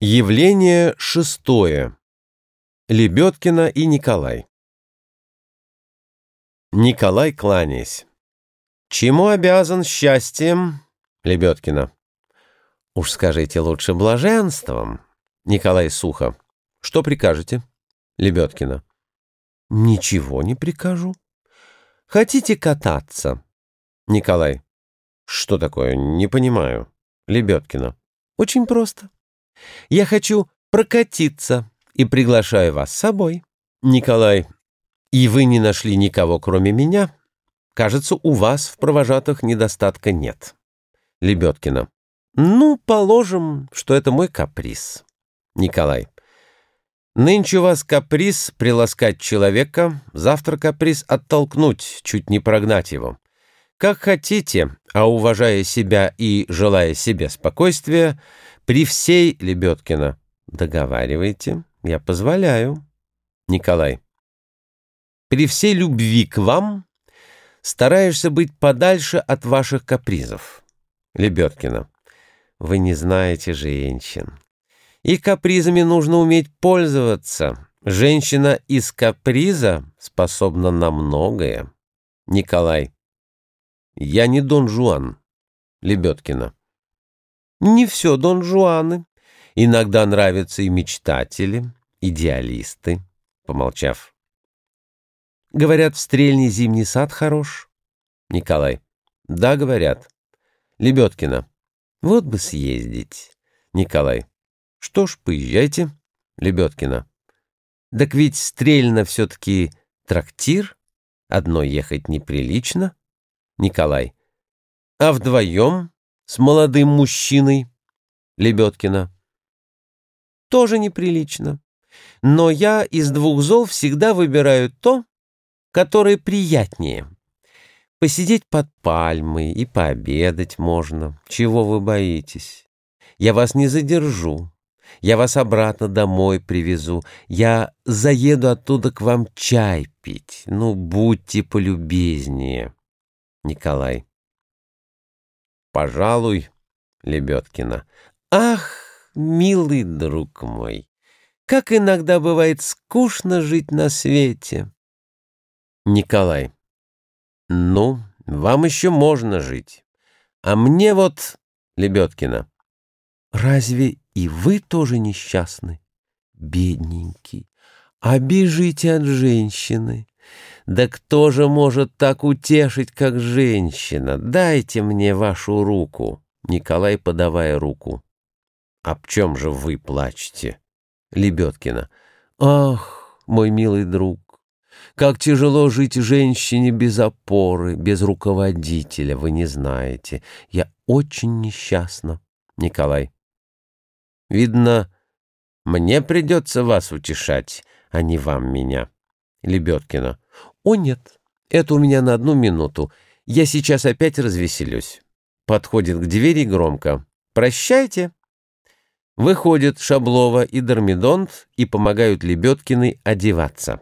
Явление шестое. Лебедкина и Николай. Николай, кланяясь. Чему обязан счастьем? Лебедкина. Уж скажите лучше блаженством. Николай сухо. Что прикажете? Лебедкина. Ничего не прикажу. Хотите кататься? Николай. Что такое? Не понимаю. Лебедкина. Очень просто. Я хочу прокатиться и приглашаю вас с собой. Николай, и вы не нашли никого, кроме меня? Кажется, у вас в провожатых недостатка нет. Лебедкина. Ну, положим, что это мой каприз. Николай. Нынче у вас каприз приласкать человека, завтра каприз оттолкнуть, чуть не прогнать его. Как хотите, а уважая себя и желая себе спокойствия, при всей Лебедкина. Договаривайте, я позволяю. Николай. При всей любви к вам стараешься быть подальше от ваших капризов. Лебедкина. Вы не знаете женщин. И капризами нужно уметь пользоваться. Женщина из каприза способна на многое. Николай. Я не Дон Жуан. Лебедкина. Не все Дон Жуаны. Иногда нравятся и мечтатели, идеалисты, помолчав. Говорят, в стрельне зимний сад хорош. Николай. Да, говорят. Лебедкина. Вот бы съездить. Николай. Что ж, поезжайте. Лебедкина. Так ведь стрельно все-таки трактир. Одно ехать неприлично. Николай. А вдвоем с молодым мужчиной, Лебедкина. Тоже неприлично. Но я из двух зол всегда выбираю то, которое приятнее. Посидеть под пальмой и пообедать можно. Чего вы боитесь? Я вас не задержу. Я вас обратно домой привезу. Я заеду оттуда к вам чай пить. Ну, будьте полюбезнее. Николай. Пожалуй, Лебедкина. Ах, милый друг мой, как иногда бывает скучно жить на свете. Николай. Ну, вам еще можно жить. А мне вот, Лебедкина. Разве и вы тоже несчастны? Бедненький, а от женщины. Да кто же может так утешить, как женщина? Дайте мне вашу руку. Николай, подавая руку. Об чем же вы плачете? Лебедкина. Ах, мой милый друг, как тяжело жить женщине без опоры, без руководителя, вы не знаете. Я очень несчастна. Николай. Видно, мне придется вас утешать, а не вам меня. Лебедкина. «О, нет, это у меня на одну минуту. Я сейчас опять развеселюсь». Подходит к двери громко. «Прощайте». Выходят Шаблова и Дормидонт и помогают Лебедкиной одеваться.